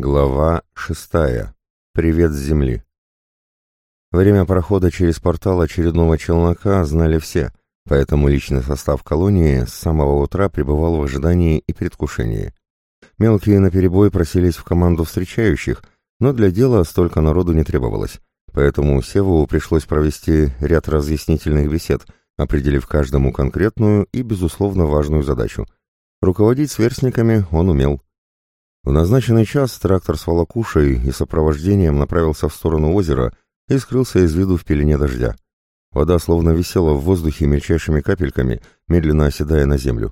Глава шестая. Привет с Земли. Время прохода через портал очередного челнока знали все, поэтому личный состав колонии с самого утра пребывал в ожидании и предвкушении. Мелкие наперебой просились в команду встречающих, но для дела столько народу не требовалось, поэтому Севу пришлось провести ряд разъяснительных бесед, определив каждому конкретную и, безусловно, важную задачу. Руководить сверстниками он умел – в назначенный час трактор с волокушей и сопровождением направился в сторону озера и скрылся из виду в пелене дождя. Вода словно висела в воздухе мельчайшими капельками, медленно оседая на землю.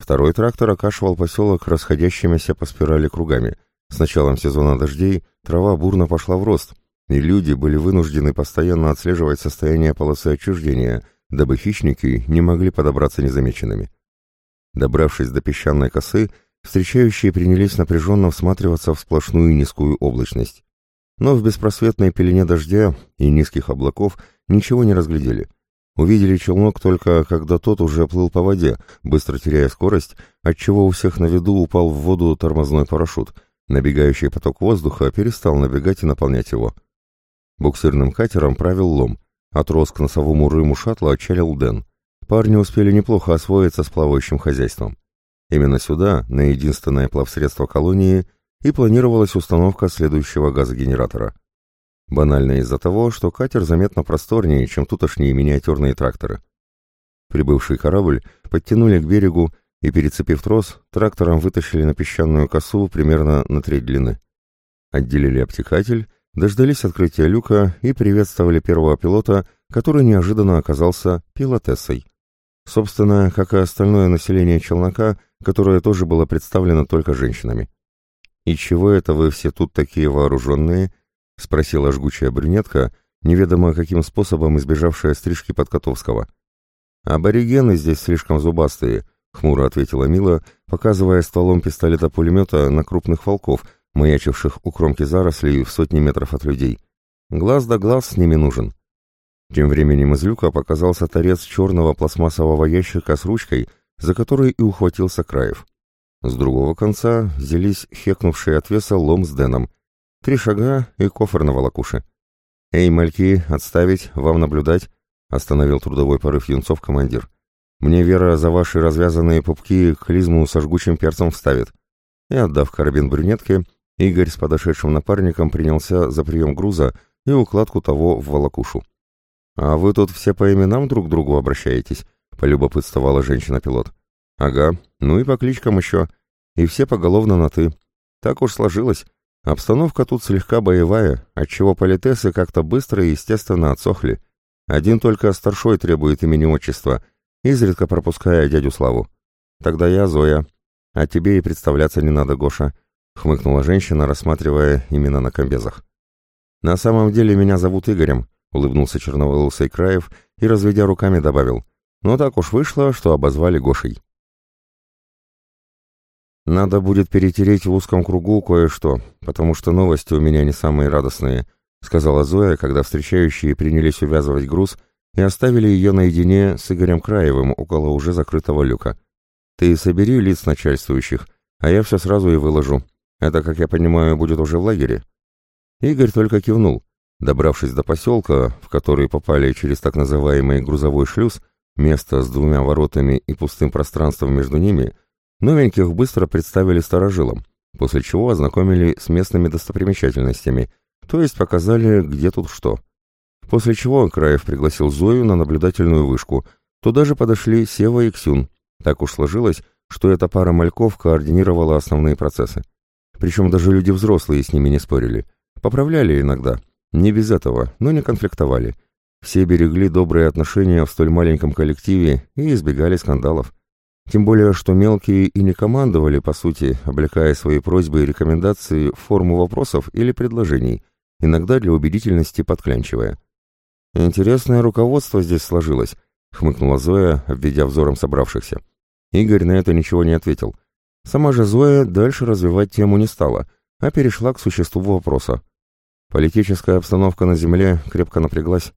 Второй трактор окашивал поселок расходящимися по спирали кругами. С началом сезона дождей трава бурно пошла в рост, и люди были вынуждены постоянно отслеживать состояние полосы отчуждения, дабы хищники не могли подобраться незамеченными. Добравшись до песчаной косы, Встречающие принялись напряженно всматриваться в сплошную низкую облачность. Но в беспросветной пелене дождя и низких облаков ничего не разглядели. Увидели челнок только, когда тот уже плыл по воде, быстро теряя скорость, отчего у всех на виду упал в воду тормозной парашют. Набегающий поток воздуха перестал набегать и наполнять его. Буксирным катером правил лом. Отрос к носовому рыму шаттла отчалил Дэн. Парни успели неплохо освоиться с плавающим хозяйством. Именно сюда, на единственное плавсредство колонии, и планировалась установка следующего газогенератора. Банально из-за того, что катер заметно просторнее, чем тутошние миниатюрные тракторы. Прибывший корабль подтянули к берегу и, перецепив трос, трактором вытащили на песчаную косу примерно на треть длины. Отделили обтекатель, дождались открытия люка и приветствовали первого пилота, который неожиданно оказался пилотессой. Собственно, как и остальное население челнока, которое тоже было представлено только женщинами. «И чего это вы все тут такие вооруженные?» — спросила жгучая брюнетка, неведомо каким способом избежавшая стрижки Подкотовского. «Аборигены здесь слишком зубастые», — хмуро ответила Мила, показывая стволом пистолета-пулемета на крупных волков, маячивших у кромки зарослей в сотни метров от людей. «Глаз да глаз с ними нужен». Тем временем из люка показался торец черного пластмассового ящика с ручкой, за который и ухватился Краев. С другого конца взялись хекнувшие от веса лом с Дэном. Три шага и кофр на волокуше. «Эй, мальки, отставить, вам наблюдать!» — остановил трудовой порыв юнцов командир. «Мне Вера за ваши развязанные пупки клизму со жгучим перцем вставит». И, отдав карабин брюнетке, Игорь с подошедшим напарником принялся за прием груза и укладку того в волокушу. «А вы тут все по именам друг к другу обращаетесь?» — полюбопытствовала женщина-пилот. «Ага, ну и по кличкам еще. И все поголовно на «ты». Так уж сложилось. Обстановка тут слегка боевая, отчего политесы как-то быстро и естественно отсохли. Один только старшой требует имени-отчества, изредка пропуская дядю Славу. Тогда я Зоя. А тебе и представляться не надо, Гоша», — хмыкнула женщина, рассматривая имена на комбезах. «На самом деле меня зовут Игорем», — улыбнулся черноволосый Краев и, разведя руками, добавил. «Но так уж вышло, что обозвали Гошей». «Надо будет перетереть в узком кругу кое-что, потому что новости у меня не самые радостные», — сказала Зоя, когда встречающие принялись увязывать груз и оставили ее наедине с Игорем Краевым около уже закрытого люка. «Ты собери лиц начальствующих, а я все сразу и выложу. Это, как я понимаю, будет уже в лагере». Игорь только кивнул, Добравшись до поселка, в который попали через так называемый грузовой шлюз, место с двумя воротами и пустым пространством между ними, новеньких быстро представили старожилам, после чего ознакомили с местными достопримечательностями, то есть показали, где тут что. После чего Краев пригласил Зою на наблюдательную вышку. Туда же подошли Сева и Ксюн. Так уж сложилось, что эта пара мальков координировала основные процессы. Причем даже люди взрослые с ними не спорили. Поправляли иногда, не без этого, но не конфликтовали. Все берегли добрые отношения в столь маленьком коллективе и избегали скандалов. Тем более, что мелкие и не командовали, по сути, облекая свои просьбы и рекомендации в форму вопросов или предложений, иногда для убедительности подклянчивая. «Интересное руководство здесь сложилось», — хмыкнула Зоя, обведя взором собравшихся. Игорь на это ничего не ответил. Сама же Зоя дальше развивать тему не стала, а перешла к существу вопроса. Политическая обстановка на Земле крепко напряглась.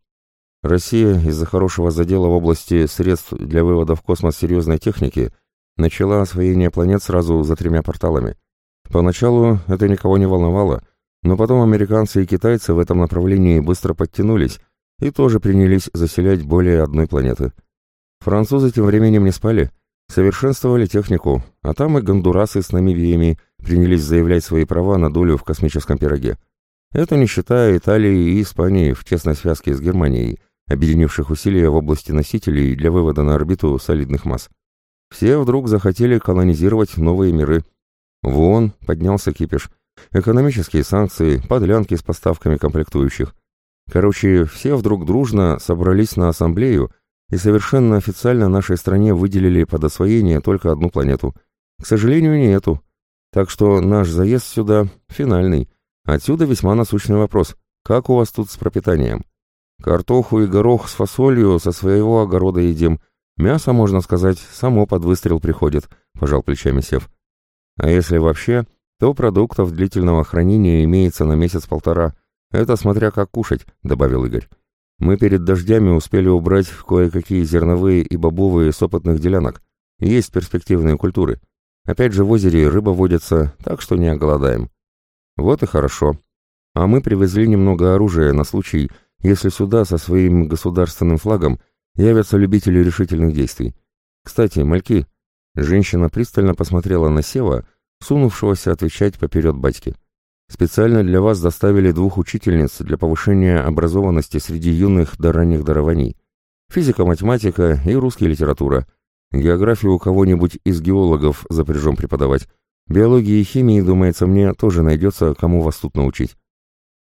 Россия из-за хорошего задела в области средств для вывода в космос серьезной техники начала освоение планет сразу за тремя порталами. Поначалу это никого не волновало, но потом американцы и китайцы в этом направлении быстро подтянулись и тоже принялись заселять более одной планеты. Французы тем временем не спали, совершенствовали технику, а там и гондурасы с Намибиями принялись заявлять свои права на долю в космическом пироге. Это не считая Италии и Испании в тесной связке с Германией, объединивших усилия в области носителей для вывода на орбиту солидных масс. Все вдруг захотели колонизировать новые миры. В ООН поднялся кипиш. Экономические санкции, подлянки с поставками комплектующих. Короче, все вдруг дружно собрались на ассамблею и совершенно официально нашей стране выделили под освоение только одну планету. К сожалению, не эту. Так что наш заезд сюда финальный. Отсюда весьма насущный вопрос. Как у вас тут с пропитанием? Картоху и горох с фасолью со своего огорода едим. Мясо, можно сказать, само под выстрел приходит, пожал плечами Сев. А если вообще, то продуктов длительного хранения имеется на месяц-полтора. Это смотря как кушать, добавил Игорь. Мы перед дождями успели убрать кое-какие зерновые и бобовые с опытных делянок. Есть перспективные культуры. Опять же в озере рыба водится, так что не оголодаем. Вот и хорошо. А мы привезли немного оружия на случай, если сюда со своим государственным флагом явятся любители решительных действий. Кстати, мальки, женщина пристально посмотрела на Сева, сунувшегося отвечать поперед батьки. Специально для вас доставили двух учительниц для повышения образованности среди юных до ранних дарований. Физика, математика и русская литература. Географию у кого-нибудь из геологов запряжем преподавать. Биологии и химии, думается мне, тоже найдется, кому вас тут научить.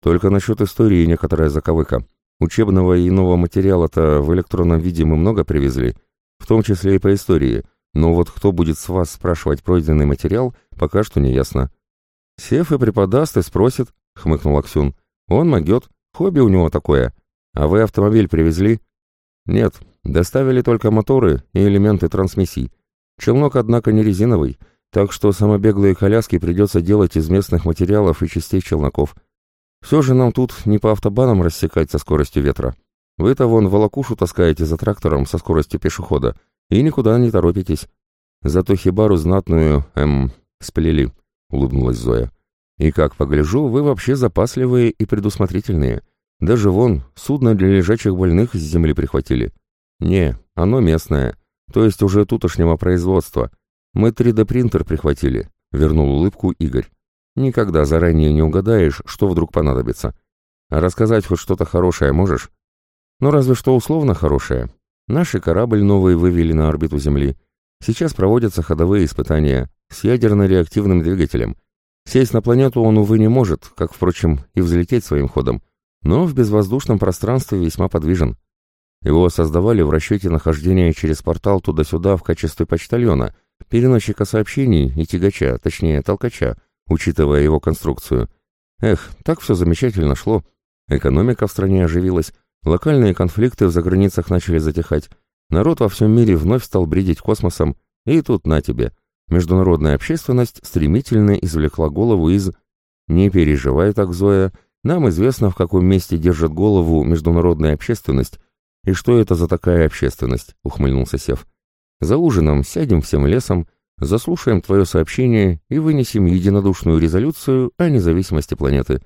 Только насчет истории некоторая заковыка. Учебного и иного материала-то в электронном виде мы много привезли, в том числе и по истории, но вот кто будет с вас спрашивать пройденный материал, пока что не ясно. Сев и преподаст и спросит, хмыкнул Аксюн. Он могет, хобби у него такое. А вы автомобиль привезли? Нет, доставили только моторы и элементы трансмиссий. Челнок, однако, не резиновый, так что самобеглые коляски придется делать из местных материалов и частей челноков. Все же нам тут не по автобанам рассекать со скоростью ветра. Вы-то вон волокушу таскаете за трактором со скоростью пешехода и никуда не торопитесь. Зато хибару знатную, эм, сплели, — улыбнулась Зоя. И как погляжу, вы вообще запасливые и предусмотрительные. Даже вон, судно для лежачих больных с земли прихватили. Не, оно местное, то есть уже тутошнего производства, мы 3D-принтер прихватили, вернул улыбку Игорь. Никогда заранее не угадаешь, что вдруг понадобится. А рассказать хоть что-то хорошее можешь? Ну, разве что условно хорошее. Наши корабль новый вывели на орбиту Земли. Сейчас проводятся ходовые испытания с ядерно-реактивным двигателем. Сесть на планету он, увы, не может, как, впрочем, и взлететь своим ходом, но в безвоздушном пространстве весьма подвижен. Его создавали в расчете нахождения через портал туда-сюда в качестве почтальона — переносчика сообщений и тягача, точнее толкача, учитывая его конструкцию. Эх, так все замечательно шло. Экономика в стране оживилась, локальные конфликты в заграницах начали затихать, народ во всем мире вновь стал бредить космосом, и тут на тебе. Международная общественность стремительно извлекла голову из... Не переживай так, Зоя, нам известно, в каком месте держит голову международная общественность, и что это за такая общественность, ухмыльнулся Сев. За ужином сядем всем лесом, заслушаем твое сообщение и вынесем единодушную резолюцию о независимости планеты.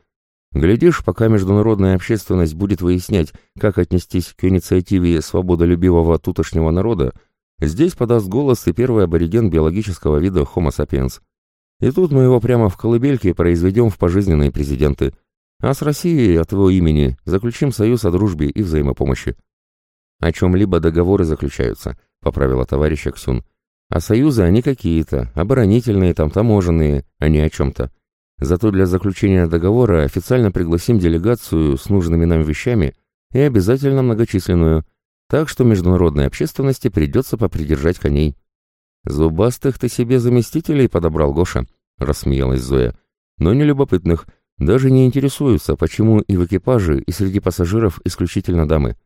Глядишь, пока международная общественность будет выяснять, как отнестись к инициативе свободолюбивого тутошнего народа, здесь подаст голос и первый абориген биологического вида Homo sapiens. И тут мы его прямо в колыбельке произведем в пожизненные президенты. А с Россией от его имени заключим союз о дружбе и взаимопомощи. О чем-либо договоры заключаются –— поправила товарищ Аксюн. «А союзы они какие-то, оборонительные там, таможенные, а не о чем-то. Зато для заключения договора официально пригласим делегацию с нужными нам вещами и обязательно многочисленную, так что международной общественности придется попридержать коней». «Зубастых ты себе заместителей подобрал, Гоша», — рассмеялась Зоя. «Но не любопытных, даже не интересуются, почему и в экипаже, и среди пассажиров исключительно дамы».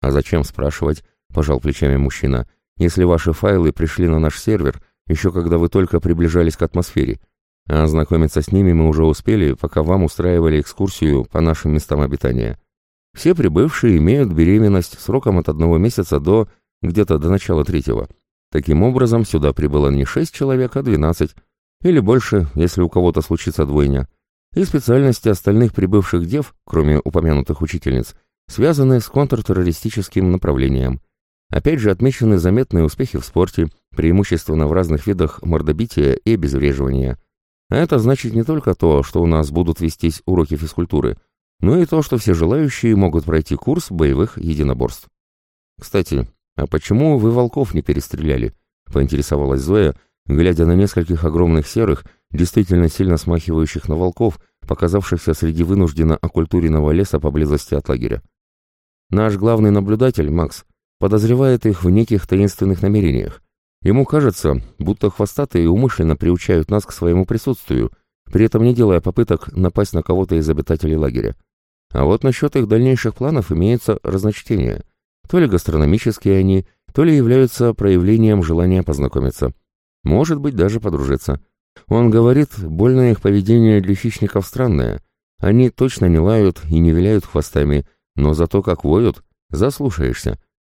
«А зачем спрашивать?» — пожал плечами мужчина если ваши файлы пришли на наш сервер, еще когда вы только приближались к атмосфере. А ознакомиться с ними мы уже успели, пока вам устраивали экскурсию по нашим местам обитания. Все прибывшие имеют беременность сроком от одного месяца до где-то до начала третьего. Таким образом, сюда прибыло не шесть человек, а двенадцать. или больше, если у кого-то случится двойня, и специальности остальных прибывших дев, кроме упомянутых учительниц, связаны с контртеррористическим направлением. Опять же отмечены заметные успехи в спорте, преимущественно в разных видах мордобития и обезвреживания. А это значит не только то, что у нас будут вестись уроки физкультуры, но и то, что все желающие могут пройти курс боевых единоборств. Кстати, а почему вы волков не перестреляли? поинтересовалась Зоя, глядя на нескольких огромных серых, действительно сильно смахивающих на волков, показавшихся среди вынужденно оккультуренного леса поблизости от лагеря. Наш главный наблюдатель, Макс, подозревает их в неких таинственных намерениях. Ему кажется, будто хвостатые умышленно приучают нас к своему присутствию, при этом не делая попыток напасть на кого-то из обитателей лагеря. А вот насчет их дальнейших планов имеется разночтение. То ли гастрономические они, то ли являются проявлением желания познакомиться. Может быть, даже подружиться. Он говорит, больно их поведение для хищников странное. Они точно не лают и не виляют хвостами, но зато как воют, заслушаешься.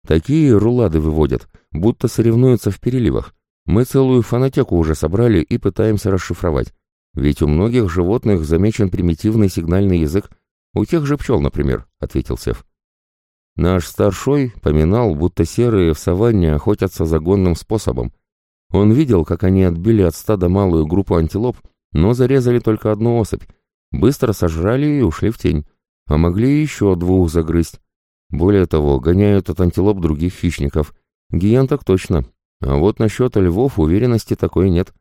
Такие рулады выводят, будто соревнуются в переливах. Мы целую фонотеку уже собрали и пытаемся расшифровать. Ведь у многих животных замечен примитивный сигнальный язык. У тех же пчел, например, — ответил Сев. Наш старшой поминал, будто серые в саванне охотятся загонным способом. Он видел, как они отбили от стада малую группу антилоп, но зарезали только одну особь. Быстро сожрали и ушли в тень. А могли еще двух загрызть. Более того, гоняют от антилоп других хищников. Гиен так точно. А вот насчет львов уверенности такой нет.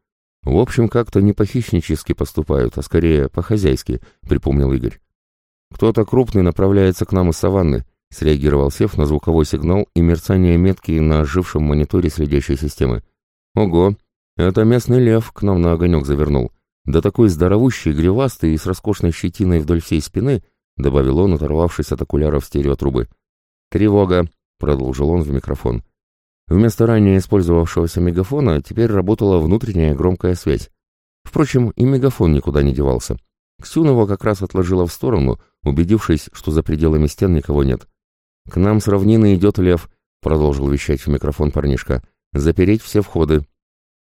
В общем, как-то не по-хищнически поступают, а скорее по-хозяйски, припомнил Игорь. Кто-то крупный направляется к нам из саванны, среагировал Сев на звуковой сигнал и мерцание метки на ожившем мониторе следящей системы. Ого, это местный лев к нам на огонек завернул. Да такой здоровущий, гривастый и с роскошной щетиной вдоль всей спины, добавил он, оторвавшись от окуляров стереотрубы. «Тревога!» — продолжил он в микрофон. Вместо ранее использовавшегося мегафона теперь работала внутренняя громкая связь. Впрочем, и мегафон никуда не девался. Ксюнова как раз отложила в сторону, убедившись, что за пределами стен никого нет. «К нам с равнины идет лев», — продолжил вещать в микрофон парнишка. «Запереть все входы».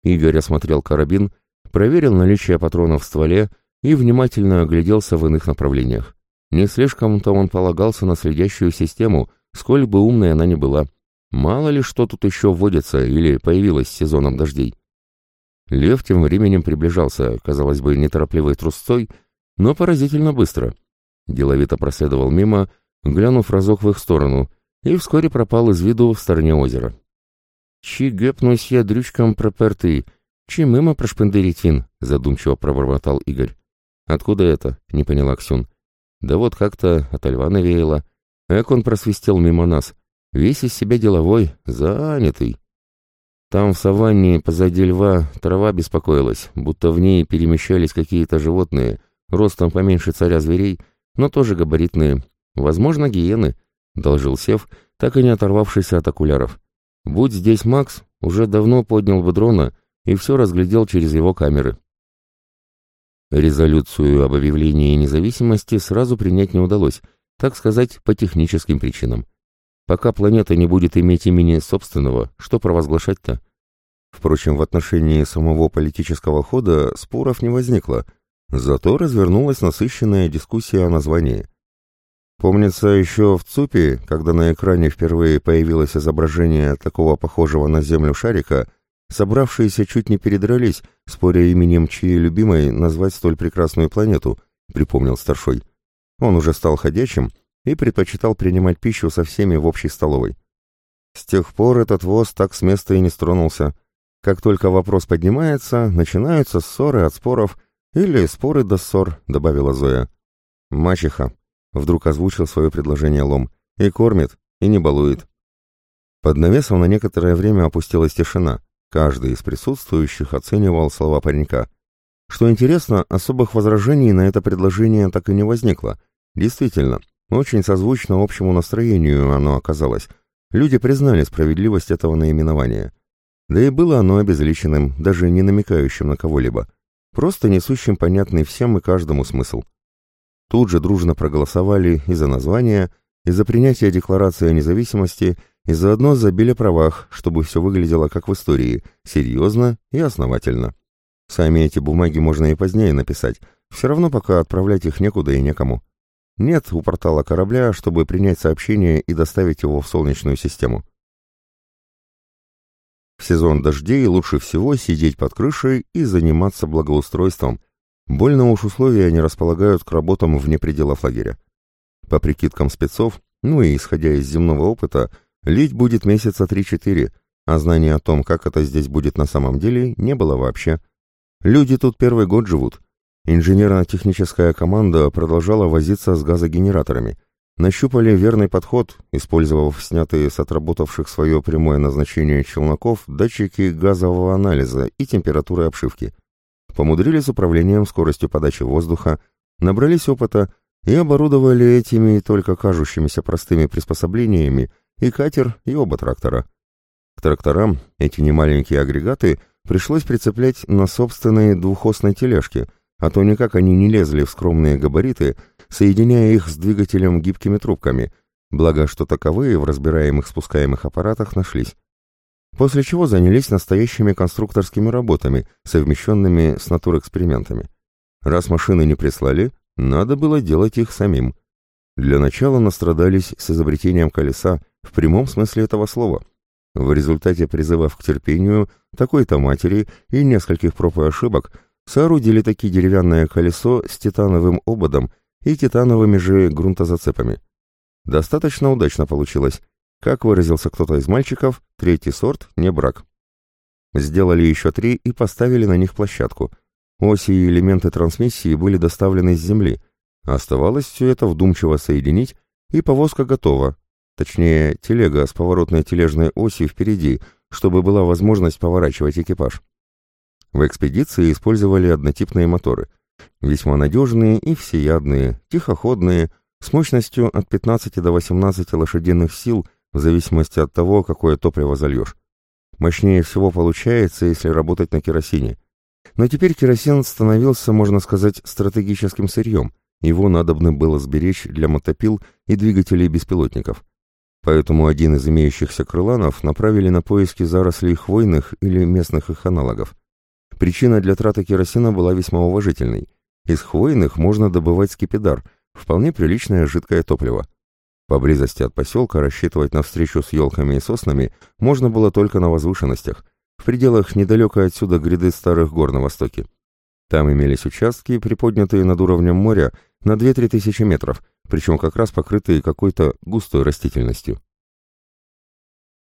Игорь осмотрел карабин, проверил наличие патронов в стволе и внимательно огляделся в иных направлениях. Не слишком-то он полагался на следящую систему, сколь бы умной она ни была. Мало ли что тут еще вводится или появилось с сезоном дождей. Лев тем временем приближался, казалось бы, неторопливой трусцой, но поразительно быстро. Деловито проследовал мимо, глянув разок в их сторону, и вскоре пропал из виду в стороне озера. «Чи гэпнусь я дрючком пропертый, чи мимо прошпендерить вин», — задумчиво пробормотал Игорь. «Откуда это?» — не поняла Ксюн. «Да вот как-то от льва навеяло. Эк он просвистел мимо нас. Весь из себя деловой, занятый. Там в саванне позади льва трава беспокоилась, будто в ней перемещались какие-то животные, ростом поменьше царя зверей, но тоже габаритные. Возможно, гиены, — должил Сев, так и не оторвавшийся от окуляров. Будь здесь Макс, уже давно поднял бы дрона и все разглядел через его камеры. Резолюцию об объявлении независимости сразу принять не удалось, так сказать, по техническим причинам. Пока планета не будет иметь имени собственного, что провозглашать-то? Впрочем, в отношении самого политического хода споров не возникло, зато развернулась насыщенная дискуссия о названии. Помнится, еще в ЦУПе, когда на экране впервые появилось изображение такого похожего на Землю шарика, собравшиеся чуть не передрались, споря именем чьей любимой назвать столь прекрасную планету, припомнил старшой. Он уже стал ходячим и предпочитал принимать пищу со всеми в общей столовой. С тех пор этот воз так с места и не стронулся. Как только вопрос поднимается, начинаются ссоры от споров или споры до ссор, добавила Зоя. Мачеха, вдруг озвучил свое предложение Лом, и кормит, и не балует. Под навесом на некоторое время опустилась тишина. Каждый из присутствующих оценивал слова паренька. Что интересно, особых возражений на это предложение так и не возникло. Действительно, очень созвучно общему настроению оно оказалось. Люди признали справедливость этого наименования. Да и было оно обезличенным, даже не намекающим на кого-либо. Просто несущим понятный всем и каждому смысл. Тут же дружно проголосовали и за название, и за принятие Декларации о независимости, и заодно забили правах, чтобы все выглядело как в истории, серьезно и основательно. Сами эти бумаги можно и позднее написать, все равно пока отправлять их некуда и некому. Нет у портала корабля, чтобы принять сообщение и доставить его в Солнечную систему. В сезон дождей лучше всего сидеть под крышей и заниматься благоустройством. Больно уж условия они располагают к работам вне пределов лагеря. По прикидкам спецов, ну и исходя из земного опыта, лить будет месяца 3-4, а знания о том, как это здесь будет на самом деле, не было вообще. Люди тут первый год живут. Инженерно-техническая команда продолжала возиться с газогенераторами – нащупали верный подход, использовав снятые с отработавших свое прямое назначение челноков датчики газового анализа и температуры обшивки. Помудрили с управлением скоростью подачи воздуха, набрались опыта и оборудовали этими только кажущимися простыми приспособлениями и катер, и оба трактора. К тракторам эти немаленькие агрегаты пришлось прицеплять на собственные двухосной тележки, а то никак они не лезли в скромные габариты соединяя их с двигателем гибкими трубками, благо что таковые в разбираемых спускаемых аппаратах нашлись. После чего занялись настоящими конструкторскими работами, совмещенными с натурэкспериментами. Раз машины не прислали, надо было делать их самим. Для начала настрадались с изобретением колеса в прямом смысле этого слова. В результате призывов к терпению такой-то матери и нескольких проб и ошибок соорудили таки деревянное колесо с титановым ободом и титановыми же грунтозацепами. Достаточно удачно получилось. Как выразился кто-то из мальчиков, третий сорт не брак. Сделали еще три и поставили на них площадку. Оси и элементы трансмиссии были доставлены с земли. Оставалось все это вдумчиво соединить, и повозка готова. Точнее, телега с поворотной тележной осью впереди, чтобы была возможность поворачивать экипаж. В экспедиции использовали однотипные моторы. Весьма надежные и всеядные, тихоходные, с мощностью от 15 до 18 лошадиных сил, в зависимости от того, какое топливо зальешь. Мощнее всего получается, если работать на керосине. Но теперь керосин становился, можно сказать, стратегическим сырьем. Его надобно было сберечь для мотопил и двигателей беспилотников. Поэтому один из имеющихся крыланов направили на поиски зарослей хвойных или местных их аналогов. Причина для траты керосина была весьма уважительной. Из хвойных можно добывать скипидар, вполне приличное жидкое топливо. Поблизости от поселка рассчитывать на встречу с елками и соснами можно было только на возвышенностях, в пределах недалеко отсюда гряды старых гор на востоке. Там имелись участки, приподнятые над уровнем моря на 2-3 тысячи метров, причем как раз покрытые какой-то густой растительностью.